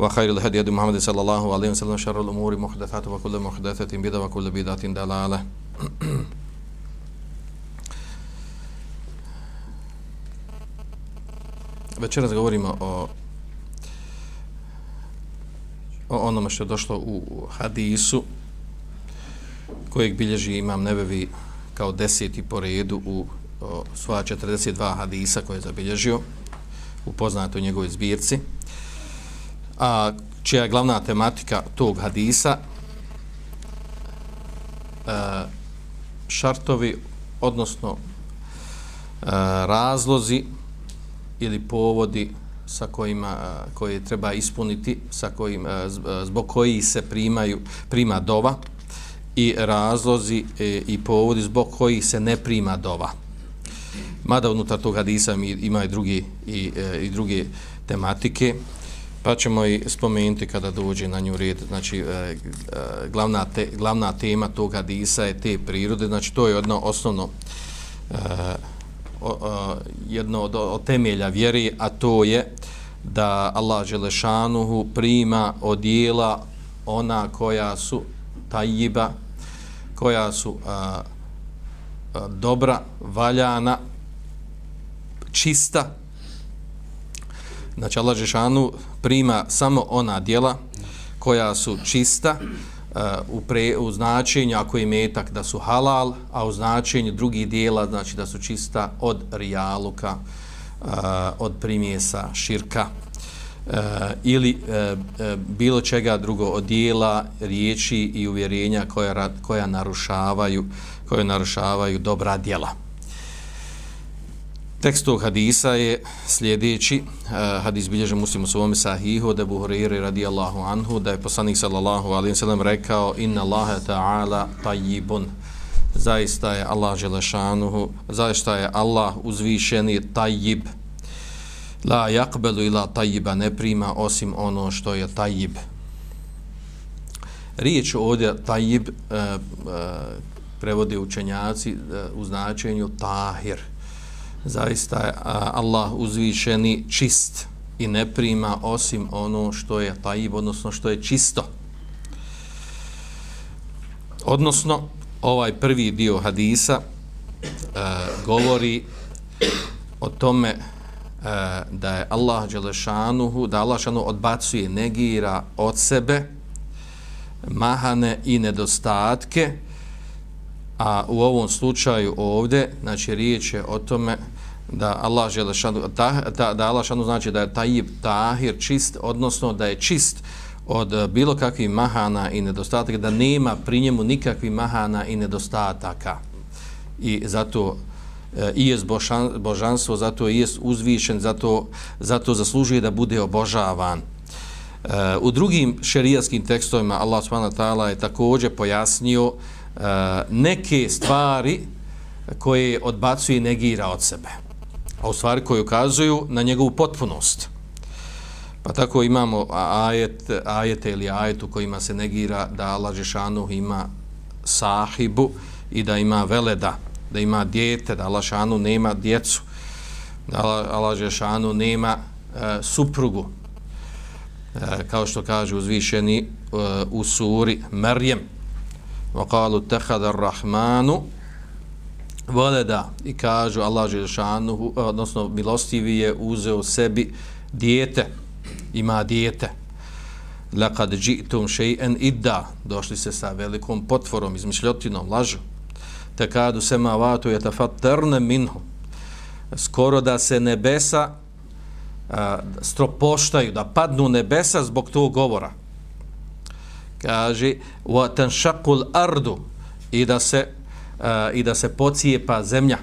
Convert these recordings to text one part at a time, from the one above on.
وخير الهدي هدي محمد صلى الله عليه وسلم شر الأمور محدثاتها وكل محدثة بدعة وكل بدعة دلالة Večeras govorimo o o onome što je došlo u hadisu kojeg bilježi imam nebevi kao deseti po redu u o, svoja 42 hadisa koje je zabilježio u poznatoj njegovoj zbirci a čija je glavna tematika tog hadisa a, šartovi odnosno a, razlozi ili povodi sa kojima e, koje treba ispuniti sa kojim zbog koji se primaju prima dova i razlozi e, i povodi zbog koji se ne prima dova. Mada unutar tog hadisa ima i drugi i, e, i druge tematike, pa ćemo i spomenuti kada dođe na nju red. Znači, e, e glavna, te, glavna tema tog hadisa je te prirode, znači to je jedno osnovno e, e, jedno od, od temelja vjeri, a to je da Allah Želešanuhu prima od dijela ona koja su tajiba, koja su a, a, dobra, valjana, čista. Znači Allah Želešanuhu prima samo ona dijela koja su čista, e, u, pre, u značenju ako je metak da su halal, a u značenju drugih dijela znači da su čista od rijaluka, uh, od primjesa, širka uh, ili uh, bilo čega drugo od dijela, riječi i uvjerenja koja, koja narušavaju koje narušavaju dobra djela. Tekst tog hadisa je sljedeći. Uh, hadis bilježe muslim u svome sahihu da buhuriri radijallahu anhu da je poslanik sallallahu alim sallam rekao inna Allahe ta'ala tajibun zaista je Allah želešanuhu zaista je Allah uzvišeni tajib la jakbelu ila tajiba ne prima osim ono što je tajib riječ ovdje tajib uh, eh, uh, eh, prevode učenjaci uh, u značenju tahir zaista je Allah uzvišeni čist i ne prima osim ono što je tajib, odnosno što je čisto. Odnosno, ovaj prvi dio hadisa e, govori o tome e, da je Allah Đelešanuhu, da Allah Đelešanuhu odbacuje, negira od sebe mahane i nedostatke, a u ovom slučaju ovdje, znači riječ je o tome da Allah Želešanu, ta, ta, da Allah šanu znači da je tajib tahir čist, odnosno da je čist od bilo kakvih mahana i nedostataka, da nema pri njemu nikakvih mahana i nedostataka. I zato e, i je božanstvo, zato je uzvišen, zato, zato zaslužuje da bude obožavan. E, u drugim šerijaskim tekstovima Allah subhanahu wa ta'ala je također pojasnio e, Eh, neke stvari koje odbacuje i negira od sebe a u stvari koje ukazuju na njegovu potpunost. Pa tako imamo ajet, ajete ili ajetu kojima se negira da Allah Žešanu ima sahibu i da ima veleda, da ima dijete, da Allah Žešanu nema djecu, da Allah Žešanu nema e, suprugu. E, kao što kaže uzvišeni e, u suri Merjem, وقالوا اتخذ الرحمن voleda i kažu Allah Želešanuhu, odnosno milostivi je uzeo sebi dijete, ima dijete. laqad ji'tum shay'an idda došli se sa velikom potvorom izmišljotinom lažu takadu samawatu yatafattarna minhu skoro da se nebesa a, stropoštaju da padnu nebesa zbog tog govora kaže wa tanshaqul ardu i da se uh, i da se pocijepa zemlja.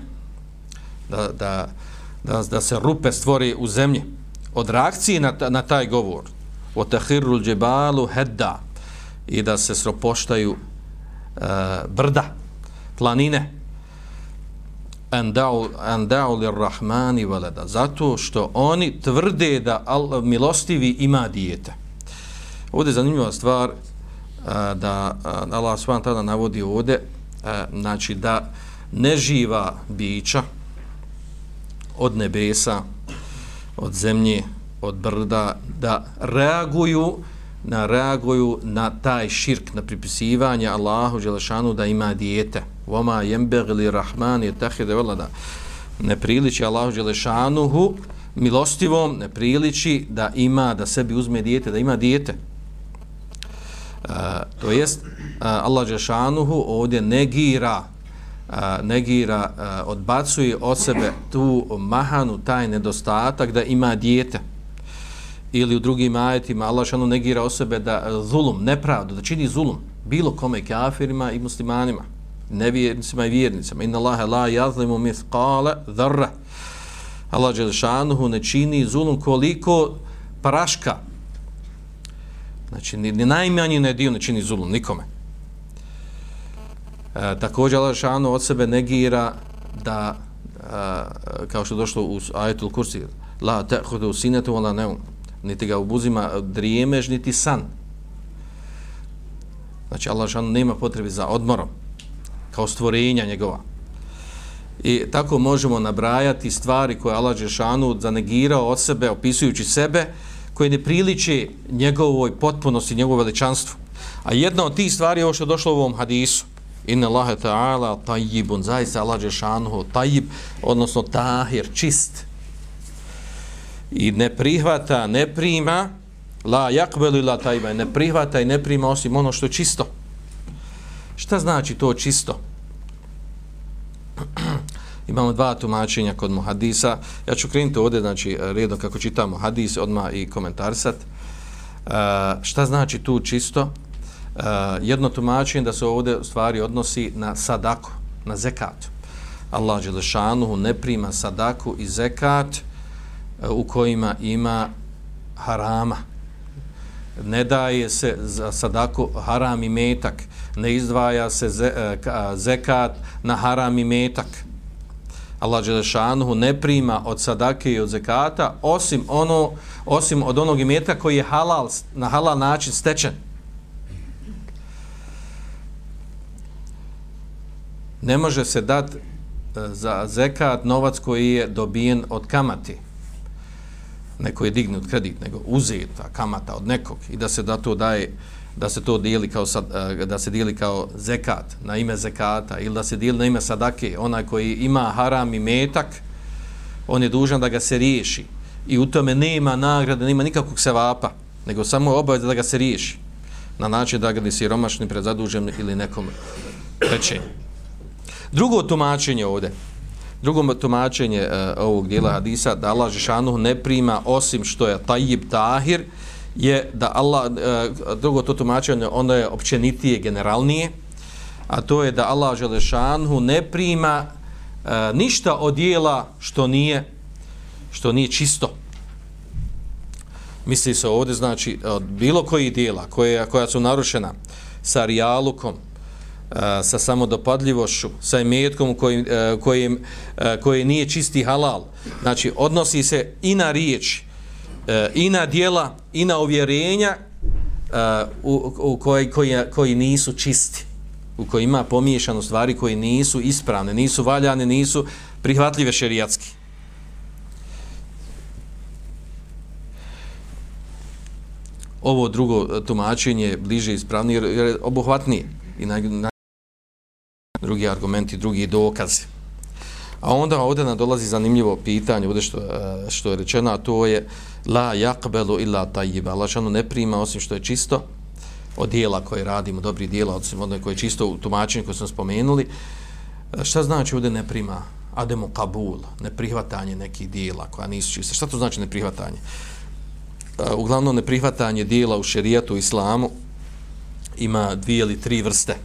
Da, da, da, da se rupe stvori u zemlji. Od reakcije na, na taj govor o tahirul džebalu i da se sropoštaju uh, brda, planine. Andau andau lirrahmani valeda zato što oni tvrde da al, milostivi ima dijete. Ovdje je zanimljiva stvar da Allah svan tada navodi ovdje znači da neživa bića od nebesa od zemlje od brda da reaguju na reaguju na taj širk na pripisivanje Allahu dželešanu da ima dijete. Voma yembegli rahman yatahid walada ne priliči Allahu dželešanuhu milostivom ne priliči da ima da sebi uzme dijete da ima dijete uh, to jest uh, Allah dželešanuhu ovdje negira uh, negira uh, odbacuje od sebe tu mahanu taj nedostatak da ima dijete ili u drugim ajetima Allah šanu negira osobe da zulum, nepravdu, da čini zulum bilo kome kafirima i muslimanima, nevjernicima i vjernicima. Inna Allahe la jazlimu mithqala dharra. Allah Đelešanuhu ne čini zulum koliko praška. Znači, ni, ni najmanji ne dio ne čini zulum nikome. E, također Allah Đelešanuhu od sebe negira da, e, kao što je došlo u ajetul kursi, la te'hudu sinetu wala neum, niti ga obuzima drijemež, niti san. Znači, Allah šanu nema potrebe za odmorom, kao stvorenja njegova. I tako možemo nabrajati stvari koje Allah Žešanu zanegirao od sebe, opisujući sebe, koje ne priliče njegovoj potpunosti, njegovoj veličanstvu. A jedna od tih stvari je ovo što je došlo u ovom hadisu. Inna Allahe ta'ala tajibun, zaista Allah Žešanu tajib, odnosno tahir, čist i ne prihvata, ne prima la jakbelu la tajba, ne prihvata i ne prima osim ono što je čisto. Šta znači to čisto? Imamo dva tumačenja kod muhadisa. Ja ću krenuti ovdje, znači, redno kako čitamo hadis, odma i komentarsat. Uh, e, šta znači tu čisto? Uh, jedno tumačenje da se ovdje stvari odnosi na sadaku, na zekat. Allah Đelešanuhu ne prima sadaku i zekat, e, u kojima ima harama. Ne daje se za sadaku haram i metak. Ne izdvaja se zekat na haram i metak. Allah Đelešanuhu ne prima od sadake i od zekata osim, ono, osim od onog imeta koji je halal, na halal način stečen. Ne može se dati e, za zekat novac koji je dobijen od kamati neko je dignut kredit, nego uzeta kamata od nekog i da se da to daje da se to dijeli kao sad, eh, da se dijeli kao zekat na ime zekata ili da se dijeli na ime sadake, onaj koji ima haram i metak, on je dužan da ga se riješi. I u tome nema nagrade, nema nikakvog sevapa, nego samo obaveza da ga se riješi. Na način da ga ni siromašni prezadužen ili nekom trećem Drugo tumačenje ovdje, Drugo tumačenje uh, ovog dijela hadisa da Allah Žešanu ne prima osim što je tajib tahir je da Allah, e, drugo to tumačenje ono je općenitije, generalnije a to je da Allah Želešanhu ne prima e, ništa od dijela što nije što nije čisto misli se ovdje znači od bilo koji dijela koje, koja su narušena sa rijalukom e, sa samodopadljivošću, sa imetkom kojim, kojim, koji nije čisti halal. Znači, odnosi se i na Eh, e, i na dijela, i na uvjerenja eh, u, u koji, koji, koji nisu čisti, u koji ima pomiješano stvari koji nisu ispravne, nisu valjane, nisu prihvatljive šerijatski. Ovo drugo eh, tumačenje bliže ispravnije, jer je obuhvatnije i na, na drugi argumenti, drugi dokazi. A onda ovdje nam dolazi zanimljivo pitanje, ovdje što, e, što je rečeno, a to je la jakbelu illa tajiba. Allah šanu ne prima osim što je čisto od dijela koje radimo, dobri dijela, osim ono koje je čisto u tumačenju koje smo spomenuli. E, šta znači ovdje ne prima? Ademu kabul, neprihvatanje nekih dijela koja nisu čista. Šta to znači neprihvatanje? E, uglavnom, neprihvatanje dijela u šerijatu u islamu ima dvije ili tri vrste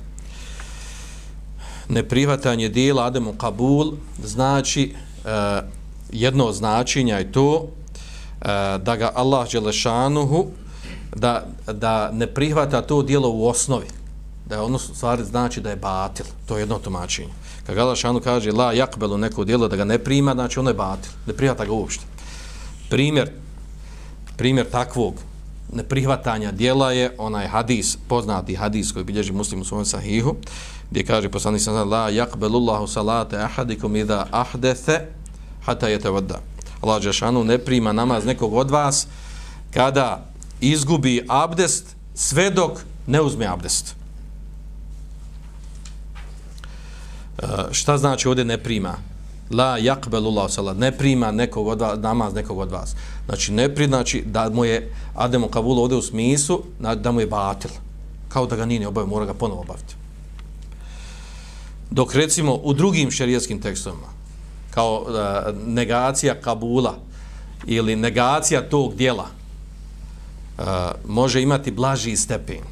neprihvatanje dijela Ademu Kabul znači uh, jedno značenje je to uh, da ga Allah Đelešanuhu da, da ne prihvata to dijelo u osnovi. Da je ono stvari znači da je batil. To je jedno tumačenje. Kad Allah Đelešanu kaže la jakbelu neko dijelo da ga ne prima znači ono je batil. Ne prihvata ga uopšte. Primjer primjer takvog neprihvatanja dijela je onaj hadis, poznati hadis koji bilježi muslim u svojom sahihu, gdje kaže poslanik sam la yaqbalullahu salate ahadikum idha ahdatha hatta yatawadda. Allah džeshanu ne prima namaz nekog od vas kada izgubi abdest sve dok ne uzme abdest. Uh, šta znači ovdje ne prima? La yaqbalullahu salat ne prima nekog od vas, namaz nekog od vas. Znači ne pri znači da mu je Ademo Kabul ovdje u smislu da mu je batil. Kao da ga nije obavio, mora ga ponovo obaviti. Dok recimo u drugim šerijetskim tekstovima, kao uh, negacija Kabula ili negacija tog dijela, uh, može imati blaži stepen.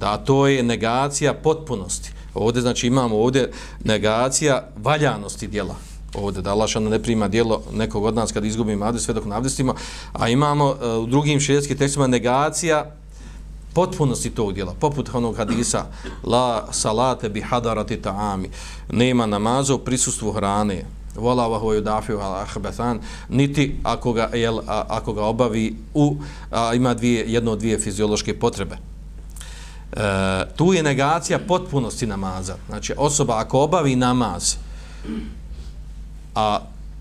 Da to je negacija potpunosti. Ovdje znači imamo ovdje negacija valjanosti djela. Ovdje da Allah ne prima djelo nekog od nas kad izgubimo abdest sve dok navdestimo, a imamo uh, u drugim šerijetskim tekstovima negacija potpunosti tog djela, poput onog hadisa la salate bi hadarati ta'ami, nema namaza u prisustvu hrane, vola vahu judafi ahbetan, niti ako ga, jel, a, ako ga obavi u, a, ima dvije, jedno od dvije fiziološke potrebe. E, tu je negacija potpunosti namaza. Znači, osoba ako obavi namaz, a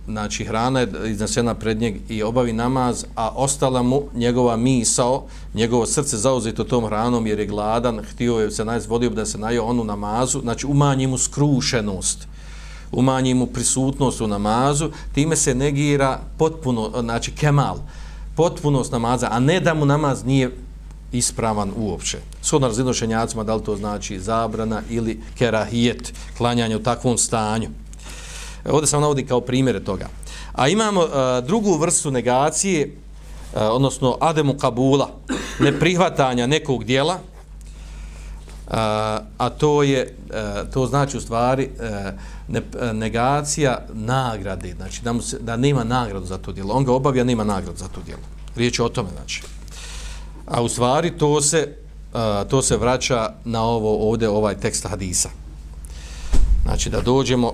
znači hrana je iznesena pred njeg i obavi namaz, a ostala mu njegova misao, njegovo srce zauzeto tom hranom jer je gladan, htio je se najz, vodio da se najo onu namazu, znači umanji mu skrušenost, umanji mu prisutnost u namazu, time se negira potpuno, znači kemal, potpunost namaza, a ne da mu namaz nije ispravan uopće. Shodno razinošenjacima, da li to znači zabrana ili kerahijet, klanjanje u takvom stanju. Ovdje sam navodi kao primjere toga. A imamo a, drugu vrstu negacije, a, odnosno ademu kabula, neprihvatanja nekog dijela, a, a to je, a, to znači u stvari a, ne, a, negacija nagrade, znači da, mu se, da nema nagradu za to dijelo. On ga obavija, nema nagradu za to dijelo. Riječ je o tome, znači. A u stvari to se, uh, to se vraća na ovo ovdje, ovaj tekst hadisa. Znači da dođemo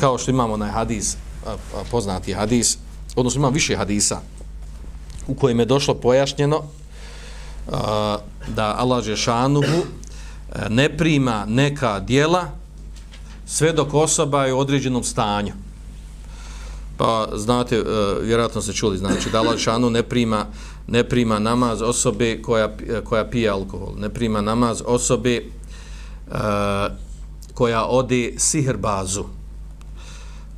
kao što imamo na hadis, poznati hadis, odnosno ima više hadisa u kojim je došlo pojašnjeno da Allah Žešanuhu ne prima neka dijela sve dok osoba je u određenom stanju. Pa znate, e, vjerojatno ste čuli, znači da Allah Žešanuhu ne prima, ne prima namaz osobe koja, koja pije alkohol, ne prima namaz osobe uh, koja ode sihrbazu,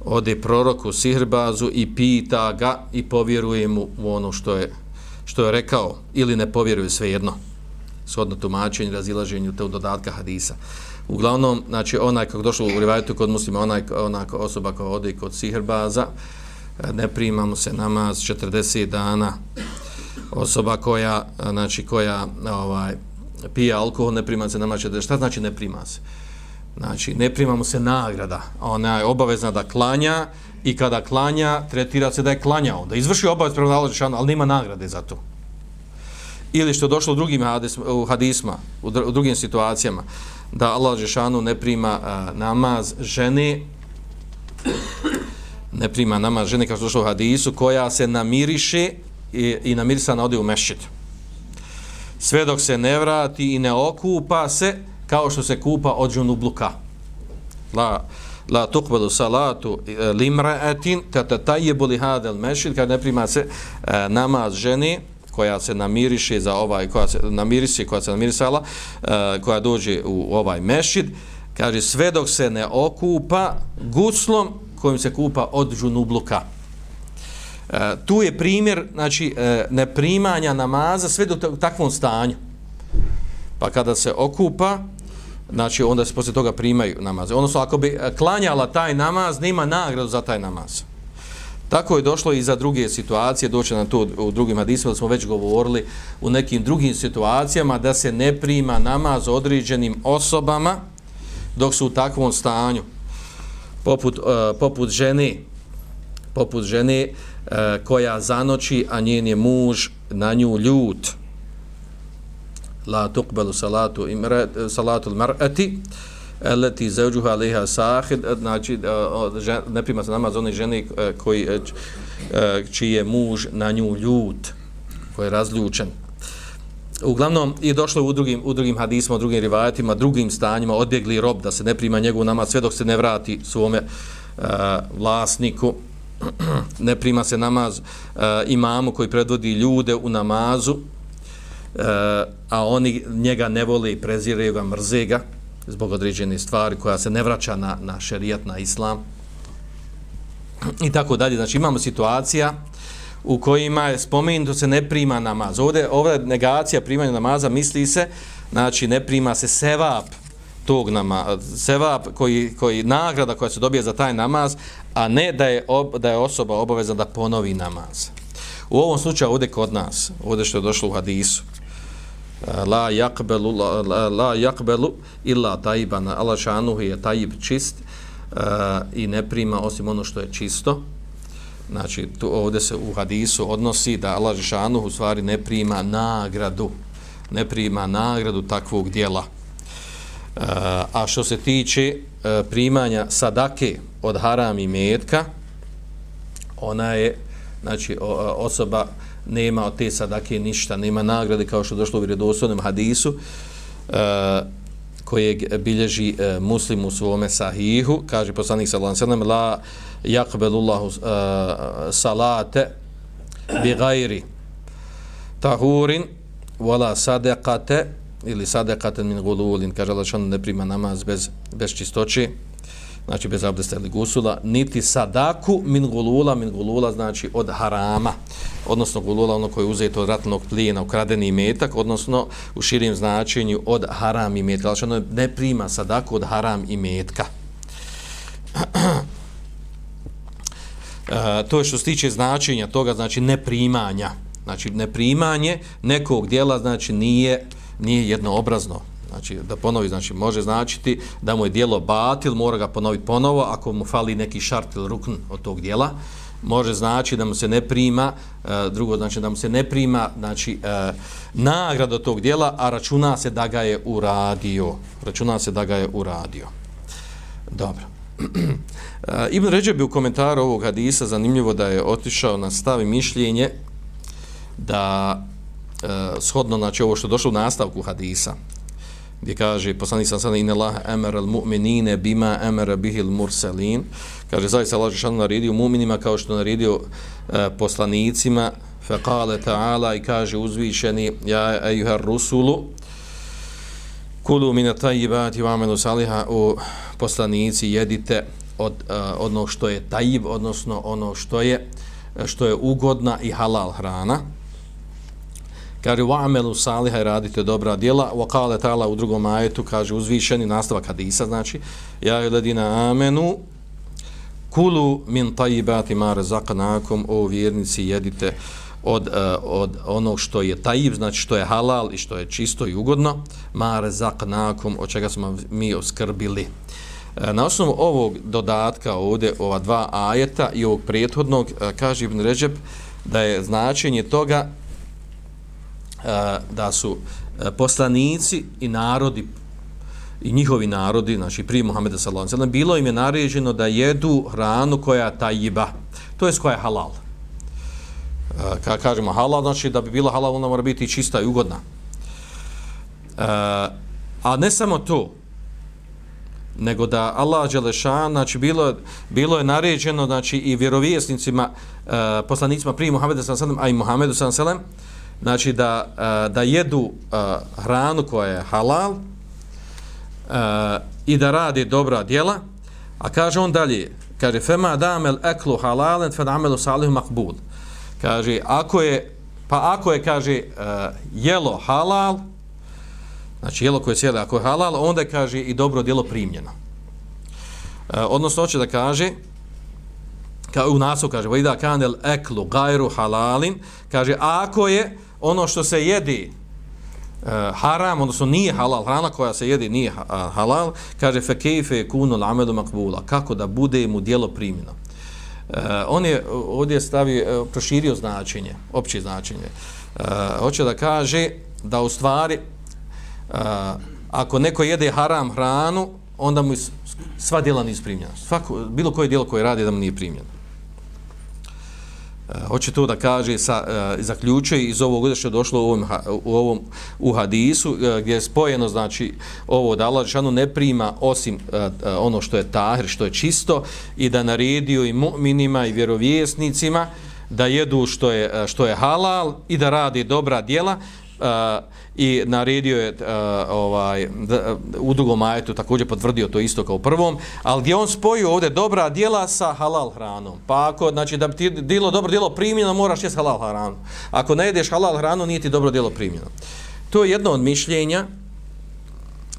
ode proroku Sihrbazu i pita ga i povjeruje mu u ono što je, što je rekao ili ne povjeruje svejedno shodno tumačenje, razilaženju te dodatka hadisa. Uglavnom, znači, onaj kako došlo u rivajtu kod muslima, onaj, ona osoba koja ode kod Sihrbaza, e, ne primamo se namaz 40 dana. Osoba koja, znači, koja ovaj, pije alkohol, ne prima se namaz Šta znači ne prima se? Znači, ne primamo se nagrada. Ona je obavezna da klanja i kada klanja, tretira se da je klanjao. Da izvrši obavez prema nalogu ali nema nagrade za to. Ili što je došlo u drugim hadisma, u, hadisma, u, dr u drugim situacijama, da Allah Žešanu ne prima a, namaz žene, ne prima namaz žene, kao što je došlo u hadisu, koja se namiriše i, i namirisana ode u mešćid. Sve dok se ne vrati i ne okupa se, kao što se kupa od džunubluka. La, la tukbelu salatu e, limra'atin tatatajebu li hadel mešid, kad ne prima se e, namaz ženi, koja se namiriše za ovaj, koja se namiriše, koja se namirisala, e, koja dođe u ovaj mešid, kaže sve dok se ne okupa guslom kojim se kupa od džunubluka. E, tu je primjer znači, e, neprimanja namaza sve do takvom stanju. Pa kada se okupa, znači onda se poslije toga primaju namaze. Odnosno, ako bi e, klanjala taj namaz, nema nagradu za taj namaz. Tako je došlo i za druge situacije, doće na to u drugim hadisima, da smo već govorili u nekim drugim situacijama da se ne prima namaz određenim osobama dok su u takvom stanju. Poput, uh, poput žene, poput žene uh, E, koja zanoći, a njen je muž na nju ljut. La tuqbalu salatu, imre, salatu mar'ati, eleti zauđuha aliha sahid, znači e, ne prima se namaz onih ženi e, koji, čiji je muž na nju ljut, koji je razljučen. Uglavnom, je došlo u drugim, u drugim hadisma, u drugim rivajatima, drugim stanjima, odbjegli rob da se ne prima njegov namaz sve dok se ne vrati svome uh, vlasniku, ne prima se namaz e, imamu koji predvodi ljude u namazu, e, a oni njega ne vole i preziraju ga, mrze ga, zbog određene stvari koja se ne vraća na, na šerijat, na islam i tako dalje. Znači imamo situacija u kojima je spomenuto se ne prima namaz. Ovdje, ovdje negacija primanja namaza misli se, znači ne prima se sevap tog nama, sevap koji, koji nagrada koja se dobije za taj namaz, a ne da je, ob, da je osoba obavezna da ponovi namaz. U ovom slučaju ovdje kod nas, ovdje što je došlo u hadisu, la yaqbalu la, la yaqbalu illa tayyiban Allah šanuhu je tayyib čist uh, i ne prima osim ono što je čisto znači tu ovdje se u hadisu odnosi da Allah šanuhu u stvari ne prima nagradu ne prima nagradu takvog dijela Eh, a što se tiče eh, primanja sadake od haram i metka ona je znači osoba nema od te sadake ništa, nema nagrade kao što došlo u vjerodostojnom hadisu uh, bilježi muslim u svome sahihu, kaže poslanik sallallahu alejhi ve sellem la yaqbalullahu uh, salate bi ghairi tahurin wala sadaqate ili sadakaten min gululin kaže Allah ne prima namaz bez, bez čistoće znači bez abdesta ili gusula, niti sadaku min gulula, min gulula znači od harama, odnosno gulula ono koje je uzeto od ratnog plijena, ukradeni metak, odnosno u širim značenju od haram i metka, znači ono ne prima sadaku od haram i metka. E, to je što se tiče značenja toga, znači neprimanja. Znači neprimanje nekog dijela znači nije, nije jednoobrazno. Znači da ponovi znači može značiti da mu je dijelo batil mora ga ponoviti ponovo ako mu fali neki šart ili rukn od tog dijela. Može znači da mu se ne prima e, drugo znači da mu se ne prima znači e, nagrada od tog dijela a računa se da ga je uradio. Računa se da ga je uradio. Dobro. E, Ibn Ređe bi u komentaru ovog hadisa zanimljivo da je otišao na stavi mišljenje da e, shodno znači ovo što došlo u nastavku hadisa gdje kaže poslanik sam sada inna Allah amara al mu'minine bima amara bihi al mursalin kaže zaista Allah je naredio mu'minima kao što naredio uh, poslanicima. Fa qala ta'ala i kaže uzvišeni ja ayuha rusulu kulu min at-tayyibati wa'malu saliha. U poslanici jedite od uh, onog što je tajib odnosno ono što je što je ugodna i halal hrana kaže wa amelu saliha i radite dobra djela wa qala ta'ala u drugom ajetu kaže uzvišeni nastavak hadisa znači ja ledina amenu kulu min tayyibati ma razaqnakum o vjernici jedite od, uh, od onog što je tajib, znači što je halal i što je čisto i ugodno, ma razaqnakum, od čega smo mi oskrbili. E, na osnovu ovog dodatka ovdje, ova dva ajeta i ovog prethodnog, uh, kaže Ibn Ređeb, da je značenje toga E, da su e, poslanici i narodi i njihovi narodi, znači prije Muhammeda sallallahu alejhi ve sellem, bilo im je naređeno da jedu hranu koja je tajiba, to jest koja je halal. E, Kad kažemo halal, znači da bi bila halal, ona mora biti čista i ugodna. A ne samo to, nego da Allah Đelešan, znači bilo, bilo je naređeno znači, i vjerovjesnicima, poslanicima prije Muhammeda sallallahu alejhi ve sellem, a i Muhammedu sallallahu alejhi ve sellem, znači da, da jedu hranu koja je halal i da rade dobra djela, a kaže on dalje, kaže, fema damel eklu halalen, fe damelu salihu makbul. Kaže, ako je, pa ako je, kaže, uh, jelo halal, znači jelo koje sjede, ako je halal, onda je, kaže, i dobro djelo primljeno. Uh, odnosno, hoće da kaže, kao u nasu kaže, vajda kanel eklu gajru halalin, kaže, ako je ono što se jedi uh, haram, odnosno nije halal, hrana koja se jedi nije halal, kaže, fekeife kunu lamedu makbula, kako da bude mu dijelo primjeno. Uh, on je ovdje stavi, uh, e, proširio značenje, opće značenje. Uh, hoće da kaže da u stvari uh, ako neko jede haram hranu, onda mu sva djela nije primljena. Svako, bilo koje djelo koje radi da mu nije primljeno. Eh, hoće to da kaže sa uh, zaključuje iz ovog što je došlo u ovom u ovom u hadisu eh, gdje je spojeno znači ovo da Allah džanu ne prima osim uh, ono što je tahir što je čisto i da naredio i mu'minima i vjerovjesnicima da jedu što je što je halal i da radi dobra djela uh, Uh, i naredio je uh, ovaj da, uh, u drugom ajetu također potvrdio to isto kao u prvom, ali gdje on spojio ovdje dobra djela sa halal hranom. Pa ako znači da ti dilo dobro djelo primljeno, moraš jesti halal hranu. Ako ne jedeš halal hranu, nije ti dobro djelo primljeno. To je jedno od mišljenja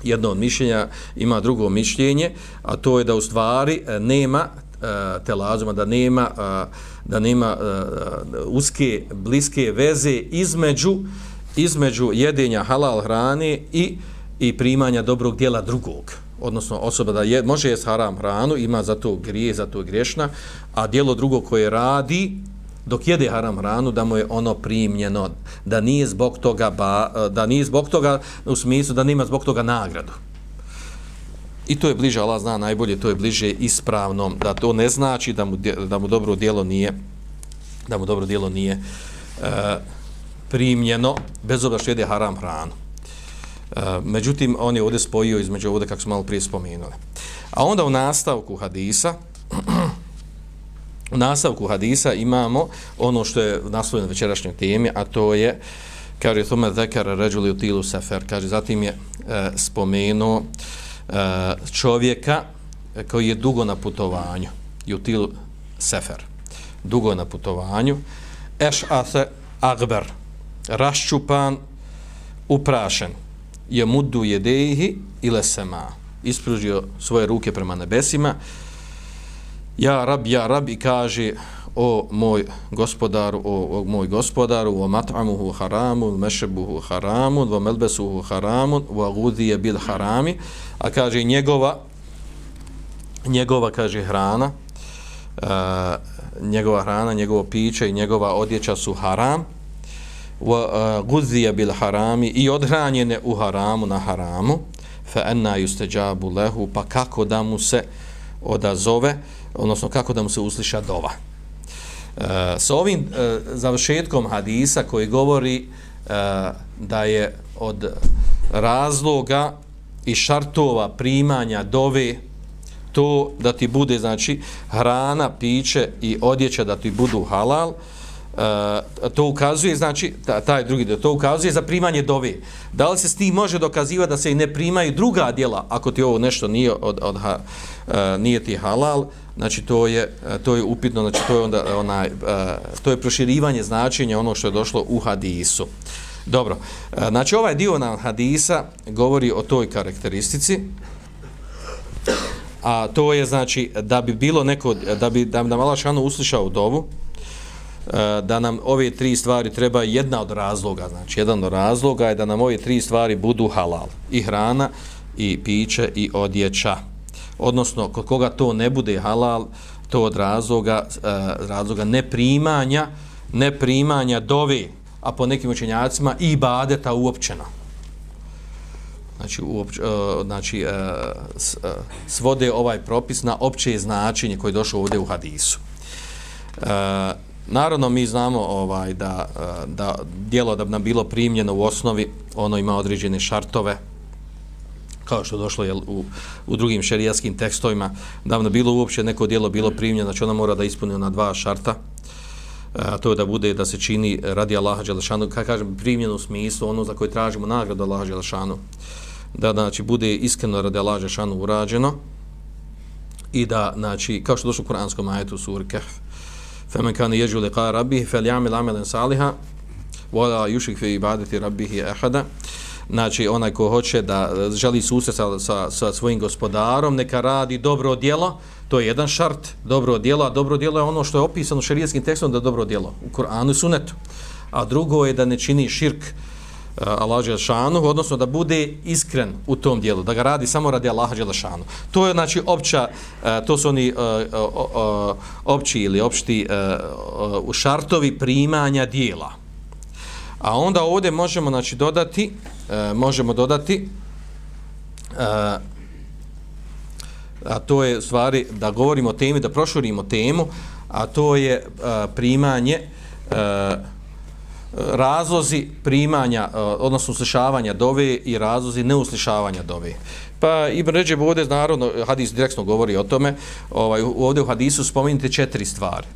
jedno od mišljenja ima drugo mišljenje, a to je da u stvari e, nema e, telazuma, da nema, e, da nema uske, bliske veze između između jedinja halal hrane i i primanja dobrog dijela drugog. Odnosno, osoba da je, može jesti haram hranu, ima za to grije, za to griješna, a dijelo drugo koje radi, dok jede haram hranu, da mu je ono primljeno, da nije zbog toga, ba, da nije zbog toga u smislu da nima zbog toga nagradu. I to je bliže, Allah zna najbolje, to je bliže ispravnom, da to ne znači da mu, da mu dobro dijelo nije, da mu dobro dijelo nije uh, primljeno, bez obzira što jede haram hranu. E, međutim, on je ovdje spojio između ovdje, kako smo malo prije spomenuli. A onda u nastavku hadisa, u nastavku hadisa imamo ono što je naslovljeno večerašnjoj temi, a to je, kaže tome zekar ređuli yutilu safar sefer, kaže, zatim je e, spomenuo e, čovjeka koji je dugo na putovanju, i safar sefer, dugo na putovanju, eš ase agber, raščupan, uprašen, je mudu jedehi ile sema, ispružio svoje ruke prema nebesima, ja rab, ja rab, i kaže, o moj gospodaru, o, o moj gospodaru, o mat'amuhu haramun, mešebuhu haramun, o melbesuhu haramun, o gudije bil harami, a kaže njegova, njegova, kaže, hrana, uh, njegova hrana, njegovo piće i njegova odjeća su haram, guzija bil harami i odhranjene u haramu na haramu. Fa anna yustajabu lahu pa kako da mu se odazove odnosno kako da mu se usliša dova. E, sa ovim e, završetkom hadisa koji govori e, da je od razloga i šartova primanja dove to da ti bude znači hrana, piće i odjeća da ti budu halal E, to ukazuje, znači, taj drugi dio, to ukazuje za primanje dove. Da li se s tim može dokazivati da se i ne primaju druga djela, ako ti ovo nešto nije, od, od, ha, e, nije ti halal, znači to je, e, to je upitno, znači to je onda onaj, to je proširivanje značenja ono što je došlo u hadisu. Dobro, znači ovaj dio na hadisa govori o toj karakteristici, a to je znači da bi bilo neko, da bi da, da malo šano uslišao dovu, E, da nam ove tri stvari treba jedna od razloga, znači jedan od razloga je da nam ove tri stvari budu halal. I hrana, i piće, i odjeća. Odnosno, kod koga to ne bude halal, to od razloga, e, razloga neprimanja, neprimanja dove, a po nekim učenjacima i badeta uopćeno. Znači, uopć, uh, znači uh, s, uh, svode ovaj propis na opće značenje koje je došlo ovdje u hadisu. Naravno, mi znamo ovaj da, eh, da dijelo da bi nam bilo primljeno u osnovi, ono ima određene šartove, kao što je došlo je u, u drugim šerijaskim tekstovima, da bi bilo uopće neko dijelo bilo primljeno, znači ono mora da ispuni na dva šarta, eh, a to je da bude da se čini radi Allaha Đelešanu, kada kažem primljeno u smislu, ono za koje tražimo nagradu Allaha Đelešanu, da znači bude iskreno radi Allaha Đelešanu urađeno i da, znači, kao što došlo u Kur'anskom ajetu suri Kehf, فَمَنْ كَانَ يَجُوا لِقَاءَ رَبِّهِ فَلْيَعْمِلْ عَمَلًا صَالِحًا وَلَا يُشْرِكْ فِي عِبَادَةِ رَبِّهِ أَحَدًا Znači, onaj ko hoće da želi susret sa, sa, sa svojim gospodarom, neka radi dobro djelo, to je jedan šart, dobro djelo, a dobro djelo je ono što je opisano šarijetskim tekstom da je dobro djelo, u Koranu i Sunetu. A drugo je da ne čini širk, uh, Eh, Allah Đelšanu, odnosno da bude iskren u tom dijelu, da ga radi samo radi Allah Đelšanu. To je znači opća, eh, to su oni eh, opći ili opšti šartovi primanja dijela. A onda ovdje možemo znači dodati, možemo dodati a to je stvari da govorimo o temi, da prošurimo temu, a to je primanje razlozi primanja, e, odnosno uslišavanja dove i razlozi neuslišavanja dove. Pa Ibn Ređeb ovdje, naravno, hadis direktno govori o tome, ovaj, ovdje u hadisu spominjete četiri stvari.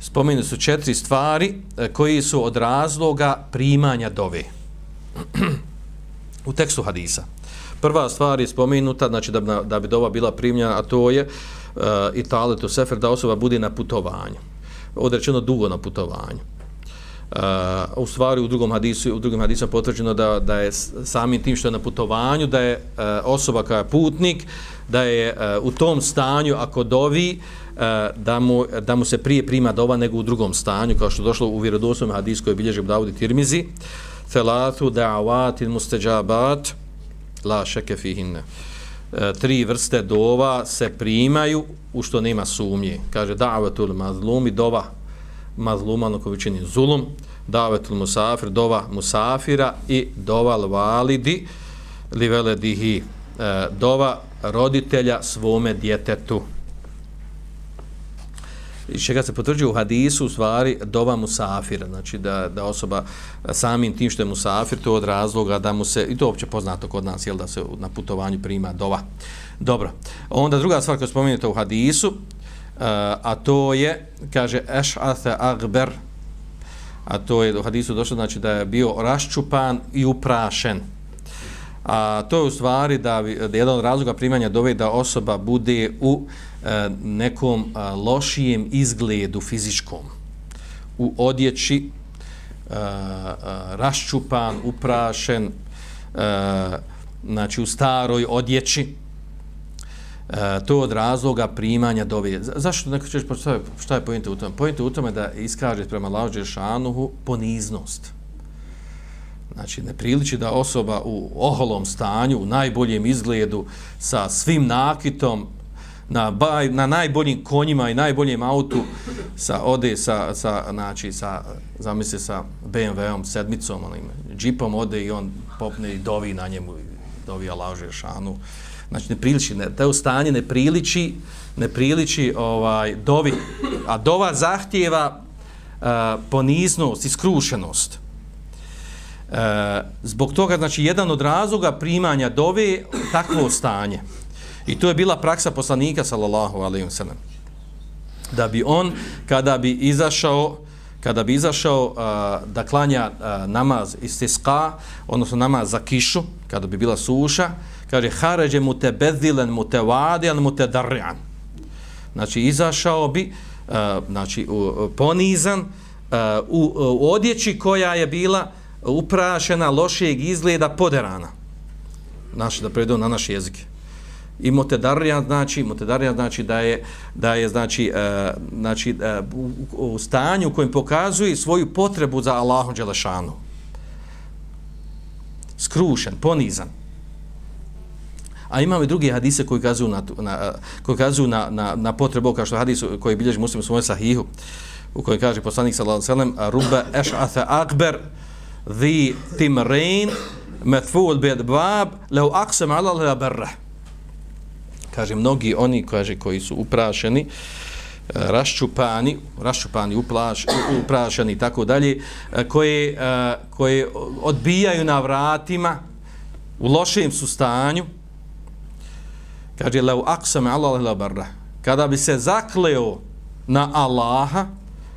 Spominjene su četiri stvari e, koji su od razloga primanja dove. u tekstu hadisa. Prva stvar je spomenuta, znači da, da bi dova bila primljena, a to je e, uh, itale to sefer, da osoba bude na putovanju. Odrečeno dugo na putovanju. Uh, u stvari u drugom hadisu u drugom hadisu je potvrđeno da, da je samim tim što je na putovanju da je uh, osoba koja je putnik da je uh, u tom stanju ako dovi uh, da, mu, da mu se prije prima dova nego u drugom stanju kao što došlo u vjerodostojnom hadisu koji bilježi Davud Tirmizi thalathu da'awatil mustajabat la shakka fihinne. Tri vrste dova se primaju u što nema sumnje. Kaže davetul mazlumi, dova mazluma, ono koji čini zulum, davetul musafir, dova musafira i dova validi li veledihi, e, dova roditelja svome djetetu I čega se potvrđuje u hadisu u stvari dova musafira, znači da, da osoba samim tim što je musafir, to od razloga da mu se, i to uopće poznato kod nas, jel da se na putovanju prima dova. Dobro, onda druga stvar koju spominjete u hadisu, Eh, a to je, kaže, eš'athe agber, a to je u hadisu došlo, znači da je bio raščupan i uprašen. A to je u stvari da, da jedan od razloga primanja dove da osoba bude u E, nekom a, lošijem izgledu fizičkom u odjeći e, raščupan, uprašen znači u staroj odjeći E, to od razloga primanja dove. Zašto neko ćeš postaviti, šta je pojenta u tome? Pojenta u tome da iskaže prema Laođe Šanuhu poniznost. Znači, ne priliči da osoba u oholom stanju, u najboljem izgledu, sa svim nakitom, na, baj, na najboljim konjima i najboljem autu sa ode sa, sa znači sa zamisli sa BMW-om sedmicom onim džipom ode i on popne i dovi na njemu dovi Allahu šanu znači ne priliči ne to stanje ne priliči ne priliči ovaj dovi a dova zahtjeva uh, poniznost i skrušenost uh, zbog toga znači jedan od razloga primanja dove takvo stanje I to je bila praksa poslanika sallallahu alejhi ve sellem. Da bi on kada bi izašao kada bi izašao uh, da klanja uh, namaz istiska, odnosno namaz za kišu, kada bi bila suša, kaže harađe mutebedhilan mutewadian mutedarrian. Znači izašao bi uh, znači uh, ponizan uh, u, e, u odjeći koja je bila uprašena lošijeg izgleda poderana. Znači da prevedu na naš jezik i motedarija znači motedarija znači da je da je znači uh, znači uh, u, u stanju u kojem pokazuje svoju potrebu za Allahom Đelešanu. skrušen ponizan a imamo i drugi hadise koji kazuju na, na eh, koji kazuju na, na, na potrebu kao što hadis koji bilježi muslim u svojom sahihu u kojem kaže poslanik sallallahu alejhi ve sellem rubba ash'atha akbar dhi timrain mathful bi adbab law aqsam ala la barra. Kaže mnogi oni kaže koji su uprašeni eh, raščupani raščupani uplaš, uprašeni tako dalje eh, koje, koji koji odbijaju na vratima u lošem su stanju kaže la aqsam Allah la barra kada bi se zakleo na Allaha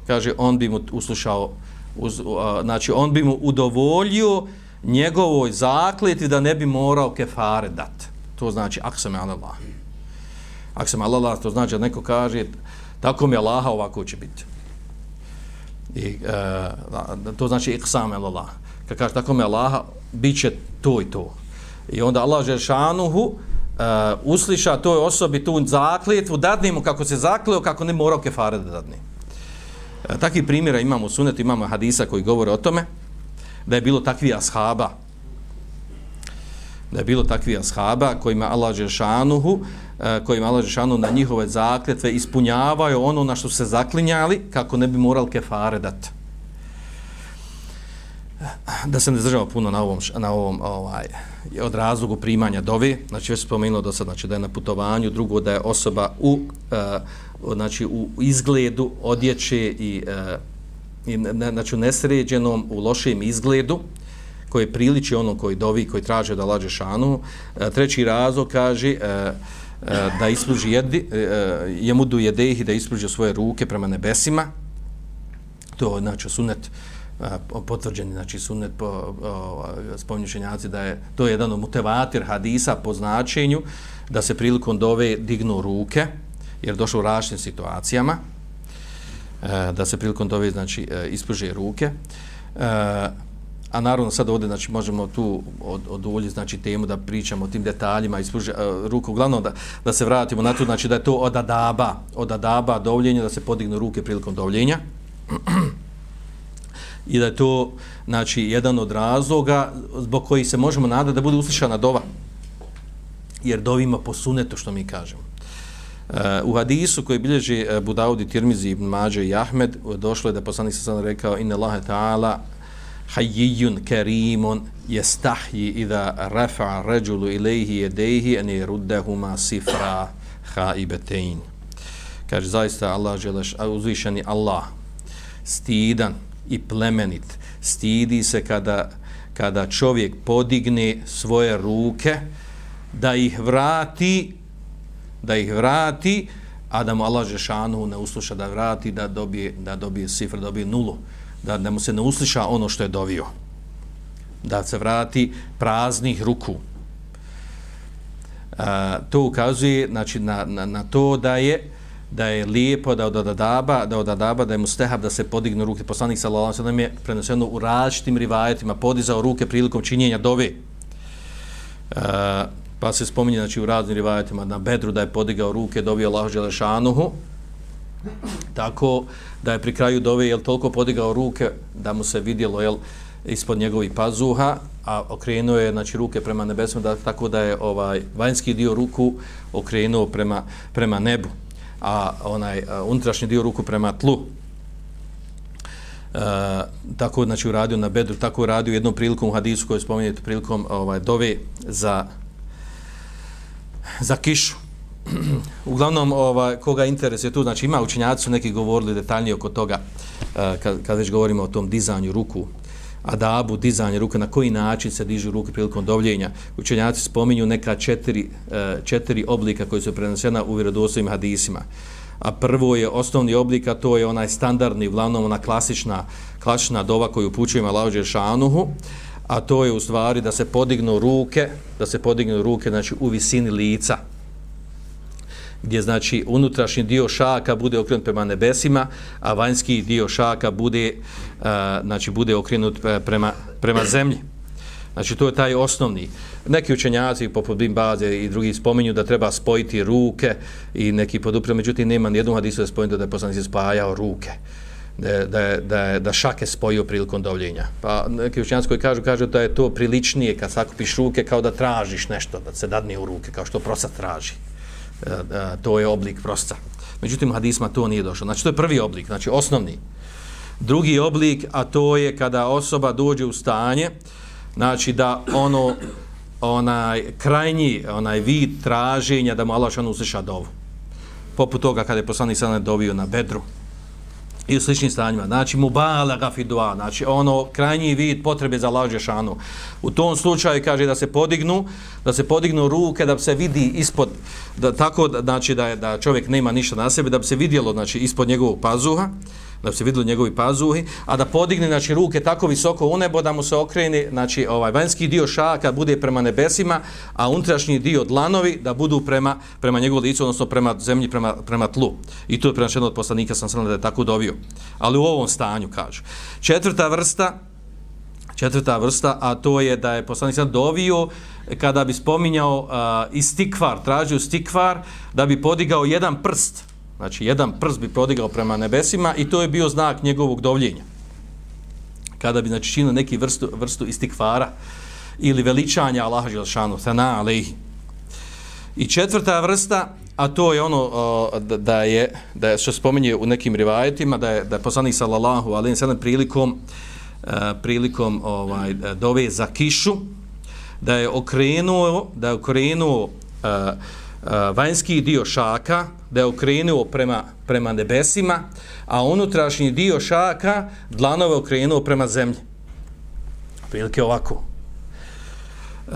kaže on bi mu uslušao uz, znači on bi mu udovoljio njegovoj zakljeti da ne bi morao kefare dat. To znači aksame Allah. Aksame Allah, to znači da neko kaže tako mi Allaha ovako će biti. I, uh, to znači iksam Allah. Kad kaže tako mi Allaha, bit će to i to. I onda Allah Žešanuhu uh, usliša toj osobi tu zakljetvu, dadne mu kako se zakleo, kako ne morao kefare da dadne. Eh, uh, takvi primjera imamo u sunetu, imamo hadisa koji govore o tome, da je bilo takvi ashaba, da je bilo takvi ashaba kojima Allah Žešanuhu, uh, kojima Allah Žešanuhu na njihove zakljetve ispunjavaju ono na što se zaklinjali, kako ne bi moral kefare dati da se ne zdržava puno na ovom, na ovom ovaj, od razlogu primanja dove, znači već spomenuo do sad, znači da je na putovanju, drugo da je osoba u, uh, znači, u izgledu odjeće i, uh, i ne, znači u nesređenom, u lošem izgledu, koji priliči ono koji dovi, koji traže da lađe šanu. Uh, treći razlog kaže uh, uh, da ispruži jedi, uh, jemu du jedehi, da ispruži svoje ruke prema nebesima, to znači sunet uh, potvrđeni znači sunnet po spominju šenjaci da je to je jedan od mutevatir hadisa po značenju da se prilikom dove dignu ruke jer došlo u različitim situacijama e, da se prilikom dove znači e, ispruže ruke. E, a naravno sad ovdje znači možemo tu od, od znači temu da pričamo o tim detaljima ispruže e, ruku. Uglavnom da, da se vratimo na to znači da je to od adaba od adaba dovljenja da se podignu ruke prilikom dovljenja i da je to znači jedan od razloga zbog koji se možemo nadati da bude uslišana dova. Jer dovima po sunetu što mi kažemo. Uh, u hadisu koji bilježi e, uh, Budaudi, Tirmizi, Ibn Mađe i Ahmed došlo je da poslanik se sam rekao inna Allahe ta'ala hayyun karimun jestahji idha rafa rajulu ilayhi yadayhi an ruddehuma sifra khaibatayn. Kaže zaista Allah želeš, uzvišeni Allah stidan i plemenit. Stidi se kada, kada čovjek podigne svoje ruke da ih vrati da ih vrati a da mu Allah Žešanu ne usluša da vrati da dobije, da dobije sifr, da dobije nulu da, da mu se ne usliša ono što je dovio da se vrati praznih ruku a, to ukazuje znači, na, na, na to da je da je lijepo da od adaba, da od adaba, da je mustehab da se podignu ruke. Poslanik sallallahu alejhi ve sellem je preneseno u različitim rivajetima podizao ruke prilikom činjenja dove. Uh, pa se spominje znači u raznim rivajetima na Bedru da je podigao ruke dovio Allahu dželešanuhu. Tako da je pri kraju dove je toliko podigao ruke da mu se vidjelo jel ispod njegovih pazuha, a okrenuo je znači ruke prema nebesima da tako da je ovaj vanjski dio ruku okrenuo prema prema nebu a onaj unutrašnji dio ruku prema tlu. E, tako znači uradio na bedru, tako uradio jednom prilikom u hadisu koju spominjete prilikom ovaj dove za za kišu. Uglavnom, ovaj, koga interesuje tu, znači ima učenjaci su neki govorili detaljnije oko toga, e, kad, kad već govorimo o tom dizanju ruku, adabu, dizanje ruke, na koji način se dižu ruke prilikom dovljenja. Učenjaci spominju neka četiri, e, četiri oblika koji su prenesena u vjerodostojim hadisima. A prvo je osnovni oblik, a to je onaj standardni, uglavnom ona klasična, klasična dova koju upućujemo Lauđe Šanuhu, a to je u stvari da se podignu ruke, da se podignu ruke znači, u visini lica, gdje znači unutrašnji dio šaka bude okrenut prema nebesima, a vanjski dio šaka bude, e, znači, bude okrenut e, prema, prema zemlji. Znači, to je taj osnovni. Neki učenjaci, poput Bim Baze i drugi, spominju da treba spojiti ruke i neki podupre, međutim, nema nijednu hadisu da spominju da je poslanici spajao ruke, da da, da, da šake spojio prilikom dovljenja. Pa neki učenjaci koji kažu, kažu da je to priličnije kad sakupiš ruke kao da tražiš nešto, da se dadne u ruke, kao što prosa traži. Eh, eh, to je oblik prosta. Međutim, hadisma to nije došlo. Znači, to je prvi oblik, znači osnovni. Drugi oblik, a to je kada osoba dođe u stanje, znači da ono, onaj krajnji, onaj vid traženja da mu Allah šanu usliša dovu. Poput toga kada je poslanik sada dovio na bedru, i u sličnim stanjima. Znači, mubala gafidua, znači ono krajnji vid potrebe za lađe šanu. U tom slučaju kaže da se podignu, da se podignu ruke, da se vidi ispod, da, tako znači da, je, da čovjek nema ništa na sebi, da bi se vidjelo znači, ispod njegovog pazuha, da bi se vidjeli njegovi pazuhi, a da podigne znači, ruke tako visoko u nebo da mu se okrene znači, ovaj vanjski dio šaka bude prema nebesima, a unutrašnji dio dlanovi da budu prema, prema njegovu licu, odnosno prema zemlji, prema, prema tlu. I to je prema od poslanika sam srano da je tako dovio. Ali u ovom stanju, kažu. Četvrta vrsta, četvrta vrsta, a to je da je poslanik sam dovio kada bi spominjao uh, istikvar, tražio istikvar da bi podigao jedan prst, znači jedan prst bi podigao prema nebesima i to je bio znak njegovog dovljenja. Kada bi znači činio neki vrstu, vrstu istikvara ili veličanja Allaha Želšanu, thana alaihi. I četvrta vrsta, a to je ono o, da je, da je što spominje u nekim rivajetima, da je, da je poslanik sallallahu alaihi sallam prilikom, a, prilikom ovaj, dove za kišu, da je okrenuo, da je okrenuo a, vanjski dio šaka, da je okrenuo prema, prema nebesima, a unutrašnji dio šaka dlanove okrenuo prema zemlji. Prilike ovako. Uh,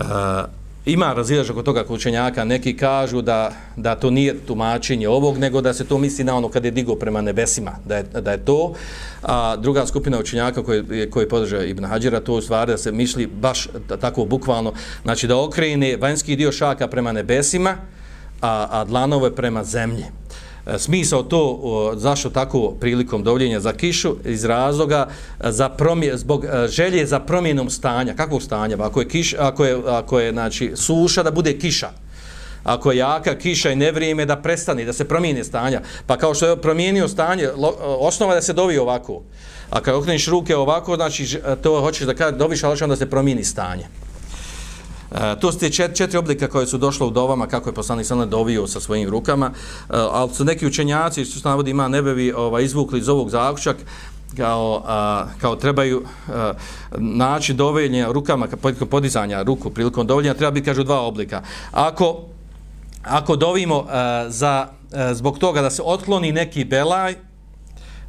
ima razilaž oko toga kućenjaka, neki kažu da, da to nije tumačenje ovog, nego da se to misli na ono kad je digo prema nebesima, da je, da je to. A druga skupina učenjaka koji, koji podrža Ibn Hađira, to u stvari da se misli baš tako bukvalno, znači da okrene vanjski dio šaka prema nebesima, a, a dlanove prema zemlji. E, smisao to zašto tako prilikom dovljenja za kišu? Iz razloga e, za promje, zbog e, želje za promjenom stanja. Kakvog stanja? Pa ako je kiš ako je ako je znači suša da bude kiša. Ako je jaka kiša i nevrijeme da prestane da se promijeni stanja. Pa kao što je promijenio stanje e, osnova da se dovi ovako. A kad okreniš ruke ovako znači e, to hoćeš da kada doviš ali da se promijeni stanje. E, to su te čet, četiri oblika koje su došle u dovama, kako je poslanik sada dovio sa svojim rukama, e, ali su neki učenjaci, što se navodi ima nebevi, ovaj, izvukli iz ovog zakušak, kao, a, kao trebaju e, a, naći doveljenja rukama, prilikom podizanja ruku, prilikom doveljenja, treba biti, kažu, dva oblika. Ako, ako dovimo a, za, a, zbog toga da se otkloni neki belaj,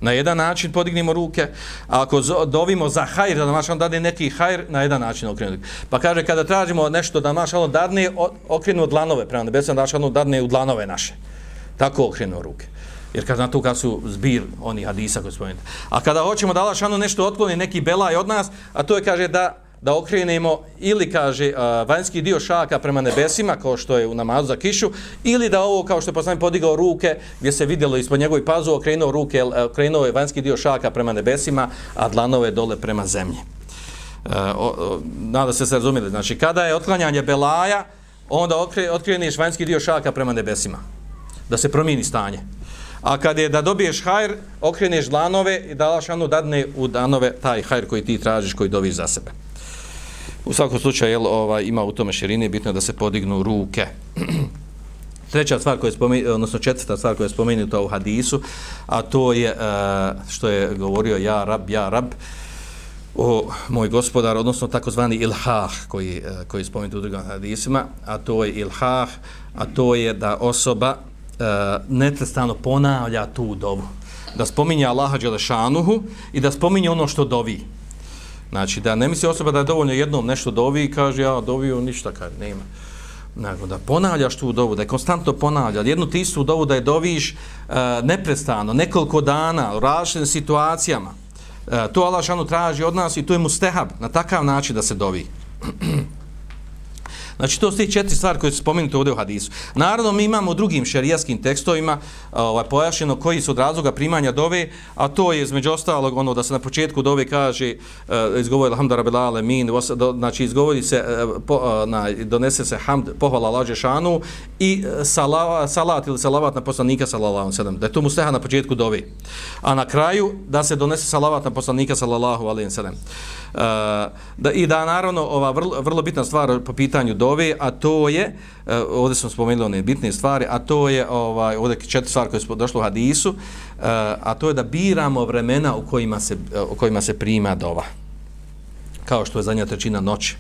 na jedan način podignimo ruke, a ako dovimo za hajr, da naš dadne neki hajr, na jedan način okrenuti. Pa kaže, kada tražimo nešto da naš dadne, okrenu dlanove prema nebesa, da on dadne u dlanove naše. Tako okrenu ruke. Jer kad na to kad su zbir oni hadisa koji spomenuti. A kada hoćemo da Allah nešto otkloni, neki belaj od nas, a to je kaže da da okrenemo ili kaže uh, vanjski dio šaka prema nebesima kao što je u namazu za kišu ili da ovo kao što je poslanik podigao ruke gdje se vidjelo ispod njegovih pazu okrenuo ruke okrenuo je vanjski dio šaka prema nebesima a dlanove dole prema zemlji. E, o, o, nada se se razumijeli znači kada je otklanjanje belaja onda okre, okreniš vanjski dio šaka prema nebesima da se promijeni stanje. A kad je da dobiješ hajr okreneš dlanove i dalaš anu dadne u danove taj hajr koji ti tražiš koji doviš za sebe. U svakom slučaju jel, ovaj, ima u tome širine, bitno da se podignu ruke. Treća stvar koja je spomenuta, odnosno četvrta stvar koja je spomenuta u hadisu, a to je eh, što je govorio ja rab, ja rab, o moj gospodar, odnosno takozvani ilhah koji, eh, koji je spomenut u drugim hadisima, a to je ilhah, a to je da osoba uh, netrestano ponavlja tu dovu. Da spominje Allaha Đelešanuhu i da spominje ono što dovi. Znači, da ne misli osoba da je dovoljno jednom nešto dovi i kaže, ja dovio ništa, kaže, nema. Nego da ponavljaš tu dovu, da je konstantno ponavlja. Jednu ti istu dovu da je doviš uh, neprestano, nekoliko dana, u različitim situacijama. Uh, to Allah šanu traži od nas i to je mu stehab, na takav način da se dovi. Znači, to su te četiri stvari koje su spomenute ovdje u hadisu. Naravno, mi imamo u drugim šerijaskim tekstovima ovaj, pojašeno koji su od razloga primanja dove, a to je između ostalog ono da se na početku dove kaže uh, izgovori alhamdulillah rabbil min, znači izgovori se, uh, po, uh, na, donese se hamd, pohvala lađe šanu i sala, salat ili salavat na poslanika sallallahu sallam, da je to musteha na početku dove. A na kraju da se donese salavat na poslanika sallallahu alaihi sallam. Uh, da, I da naravno ova vrlo, vrlo bitna stvar po pitanju dove, a to je, uh, ovdje smo spomenuli one bitne stvari, a to je ovaj, ovdje četiri stvari koje su došle u hadisu, uh, a to je da biramo vremena u kojima se, uh, u kojima se prima dova. Kao što je zadnja trećina noći,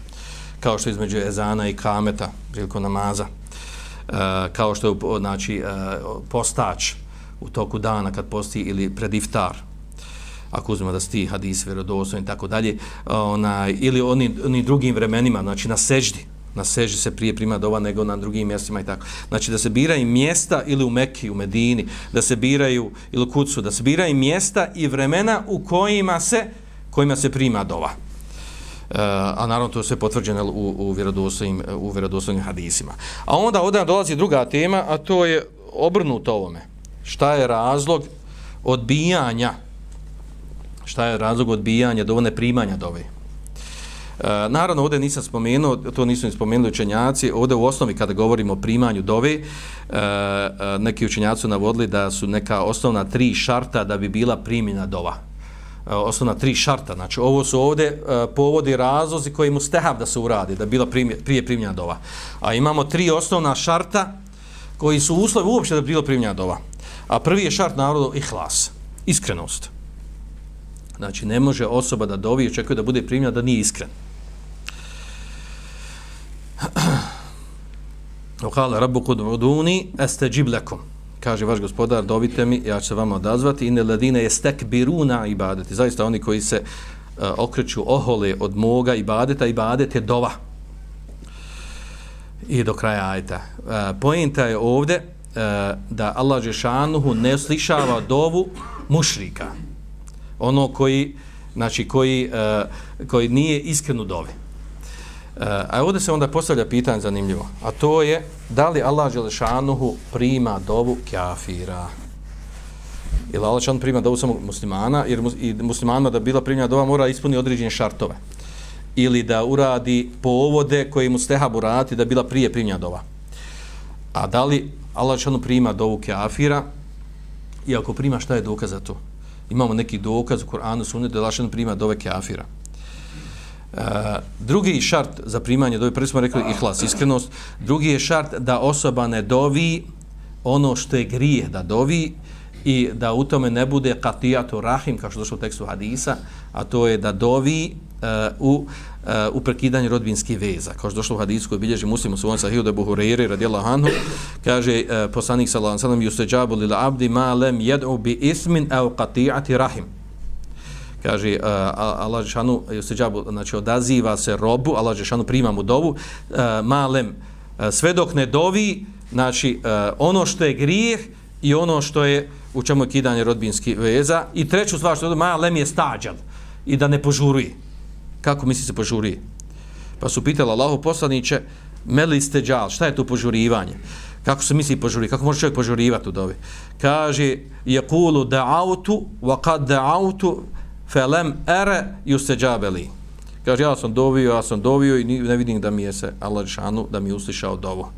kao što je između ezana i kameta prilikom namaza, uh, kao što je znači, uh, postač u toku dana kad posti ili pred iftar, ako uzmemo da sti hadis vjerodostojni i tako dalje, ona ili oni oni drugim vremenima, znači na sećdi, Na seži se prije prima dova nego na drugim mjestima i tako. Znači da se biraju mjesta ili u Mekki, u Medini, da se biraju ili u Kucu, da se biraju mjesta i vremena u kojima se kojima se prima dova. Uh, a naravno to je sve potvrđeno u, u, vjerodostojnim, u vjerodostojnim hadisima. A onda ovdje dolazi druga tema, a to je obrnuto ovome. Šta je razlog odbijanja šta je razlog odbijanja dovoljne primanja dove. E, naravno, ovdje nisam spomenuo, to nisu ni spomenuli učenjaci, ovdje u osnovi kada govorimo o primanju dove, e, e, neki učenjaci su navodili da su neka osnovna tri šarta da bi bila primjena dova. E, osnovna tri šarta, znači ovo su ovdje e, povodi razlozi koji mu stehab da se uradi, da bila primje, prije primjena dova. A imamo tri osnovna šarta koji su uslovi uopšte da bi bila primjena dova. A prvi je šart narodu ihlas, iskrenost. Znači, ne može osoba da dovi i očekuje da bude primljena da nije iskren. Okala, rabu kod uduni, este džiblekom. Kaže vaš gospodar, dovite mi, ja ću se vama odazvati. Ine ledine je stek biruna ibadeti. Zaista oni koji se uh, okreću ohole od moga ibadeta, ibadet je dova. I do kraja ajta. Uh, e, pojenta je ovde uh, da Allah Žešanuhu ne slišava dovu mušrika ono koji znači koji uh, koji nije iskreno dovi. Uh, a ovdje se onda postavlja pitanje zanimljivo, a to je da li Allah Želešanuhu prima dovu kafira? Ili Allah Želešanuhu prima dovu samo muslimana, jer mus, i muslimanima da bila primljena dova mora ispuni određene šartove. Ili da uradi povode koje mu stehab urati da bila prije primljena dova. A da li Allah Želešanuhu prima dovu kafira? I ako prima, šta je dokaz za to? Imamo neki dokaz u Koranu sunnetu da lašan prima dove kafira. Uh, drugi šart za primanje dove, prvi smo rekli ihlas, iskrenost, drugi je šart da osoba ne dovi ono što je grije da dovi i da u tome ne bude katijatu rahim, kao što došlo u tekstu hadisa, a to je da dovi uh, u, uh, u prekidanju rodbinskih veza. Kao što došlo u hadisu koji bilježi muslimu svojom sahiju da buhureyri radijallahu anhu, kaže uh, poslanik sallallahu sallam yusteđabu lila abdi ma lem jed'u bi ismin au qati'ati rahim. Kaže uh, Allah Žešanu yusteđabu, znači odaziva se robu, Allah Žešanu prima mu dovu, uh, ma lem, uh, sve dok ne dovi, znači uh, ono što je grijeh i ono što je u čemu je kidanje rodbinskih veza i treću stvar što je ma lem je stađan i da ne požuruje kako misli se požuri? Pa su pitali Allahu poslaniće, meli ste džal, šta je to požurivanje? Kako se misli požuri? Kako može čovjek požurivati u dobi? Kaže, je kulu da'autu, wa kad da'autu, felem ere juste džabeli. Kaže, ja sam dovio, ja sam dovio i ne vidim da mi je se Allah šanu, da mi je uslišao dovo.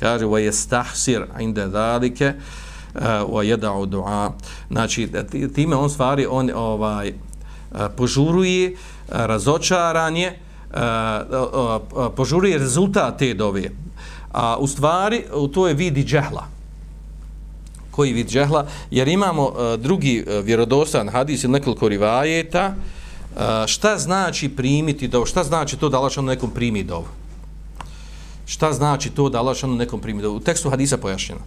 Kaže, wa je stahsir inde dalike, eh, wa jeda'u du'a. Znači, time on stvari, on ovaj, uh, razočaran je, požuri rezultat te dove. A u stvari, to je vidi džehla. Koji vid džehla? Jer imamo drugi vjerodostan hadis ili nekoliko rivajeta, šta znači primiti dovu? Šta znači to da Allah nekom primi dovu? Šta znači to da Allah nekom primi dovu? U tekstu hadisa pojašnjeno.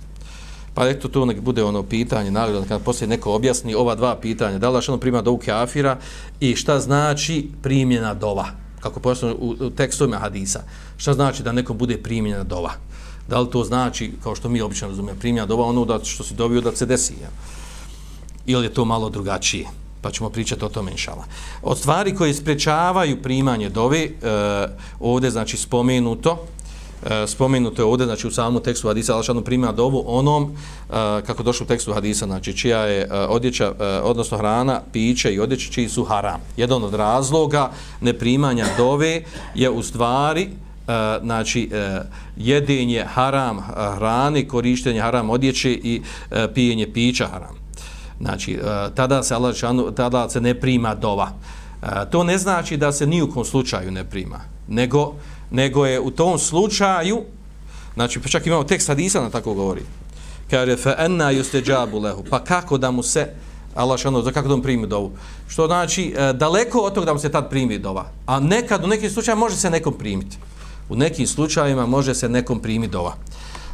Pa eto to nek bude ono pitanje, nagrada, kad poslije neko objasni ova dva pitanja, da li ono prima dovu kafira i šta znači primjena dova, kako poslije u, u tekstovima hadisa, šta znači da neko bude primjena dova. Da li to znači, kao što mi obično razumijemo, primjena dova, ono da što si dobio da se desi, ja? ili je to malo drugačije, pa ćemo pričati o tome inšala. Od stvari koje sprečavaju primanje dove, e, ovdje znači spomenuto, E, spomenuto je ovdje, znači u samom tekstu hadisa, Allah prima dovu onom, e, kako došlo u tekstu hadisa, znači čija je e, odjeća, e, odnosno hrana, piće i odjeća čiji su haram. Jedan od razloga neprimanja dove je u stvari e, znači e, jedenje haram e, hrani, korištenje haram odjeće i e, pijenje pića haram. Znači, e, tada se Allah tada se ne prima dova. E, to ne znači da se ni u kom slučaju ne prima, nego nego je u tom slučaju, znači pa čak imamo tekst hadisa na tako govori, kaže fa anna yustajabu lahu, pa kako da mu se Allah šano, za kako da mu primi dovu. Što znači, e, daleko od toga da mu se tad primi dova. A nekad, u nekim slučajima, može se nekom primiti. U nekim slučajima može se nekom primiti dova.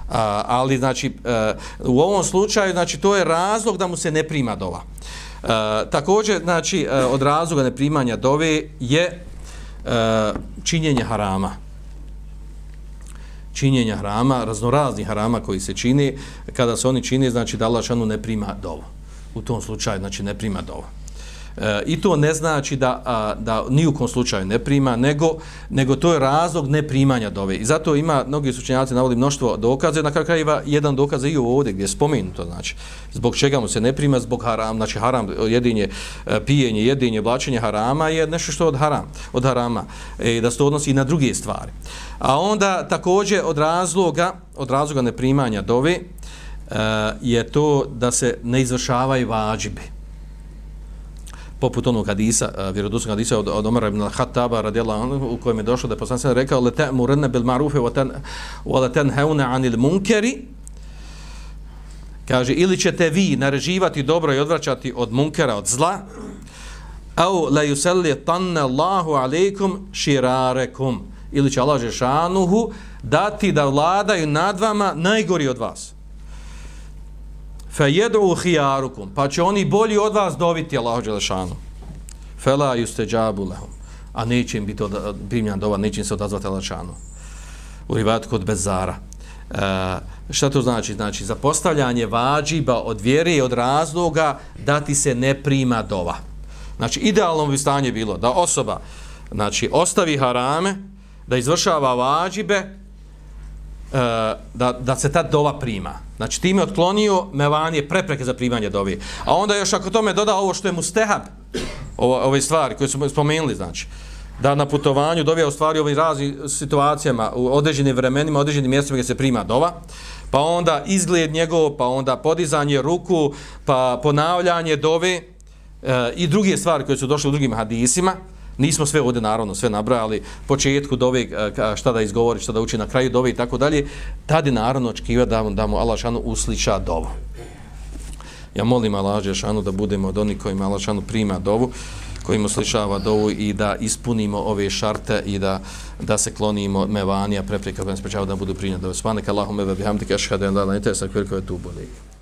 A, ali, znači, e, u ovom slučaju, znači, to je razlog da mu se ne prima dova. A, također, znači, e, od razloga neprimanja dove je a, činjenje harama činjenja harama, raznoraznih harama koji se čini, kada se oni čini, znači da Allah ne prima dovo. U tom slučaju, znači ne prima dovo. E, I to ne znači da, a, da ni u kom slučaju ne prima, nego, nego to je razlog neprimanja dove. I zato ima, mnogi sučenjaci navodi mnoštvo dokaze, na kraju krajeva jedan dokaz i ovdje gdje je spomenuto, znači, zbog čega mu se ne prima, zbog haram, znači haram, jedinje, e, pijenje, jedinje, blačenje harama je nešto što od haram, od harama, e, da se to odnosi i na druge stvari. A onda također od razloga, od razloga neprimanja dove, e, je to da se ne izvršavaju vađibe poput onog hadisa, eh, vjerodostog vjerodosnog hadisa od, od Omara ibn al-Hattaba radijallahu anhu, u kojem je došlo da je poslanik rekao le ta'murunna bil marufe wa tan wa la 'anil munkari. Kaže ili ćete vi nareživati dobro i odvraćati od munkera od zla au la yusalli tanna Allahu alaykum shirarekum. Ili će Allah Žešanuhu dati da vladaju nad vama najgori od vas fe jedu khiyarukum pa će oni bolji od vas dobiti Allahu Đelešanu. fala yustajabu lahum a neće im biti primljan dova neće im se odazvati Allahu u rivat kod bezara. E, šta to znači? Znači zapostavljanje vađiba od vjere i od razloga da ti se ne prima dova. Znači idealno bi stanje bilo da osoba znači ostavi harame da izvršava vađibe E, da, da se ta dova prima. Znači, time je otklonio mevanje prepreke za primanje dovi. A onda još ako tome doda ovo što je mustehab, ovo, ove stvari koje smo spomenuli, znači, da na putovanju dovija u stvari ovim raznim situacijama, u određenim vremenima, određenim mjestima gdje se prima dova, pa onda izgled njegov, pa onda podizanje ruku, pa ponavljanje dove e, i druge stvari koje su došle u drugim hadisima, Nismo sve ovdje naravno sve nabrali, početku dove, šta da izgovori, šta da uči na kraju dove i tako dalje, tada je naravno očekiva da, da mu Allah šanu usliša dovu. Ja molim Allah šanu da budemo od onih kojima Allah šanu prima dovu, kojim uslišava dovu i da ispunimo ove šarte i da, da se klonimo mevanija, prepreka, da nas prečava da budu primjene dove. Svanek Allahum ve bihamdike šhada en la la intesak, tu bolike.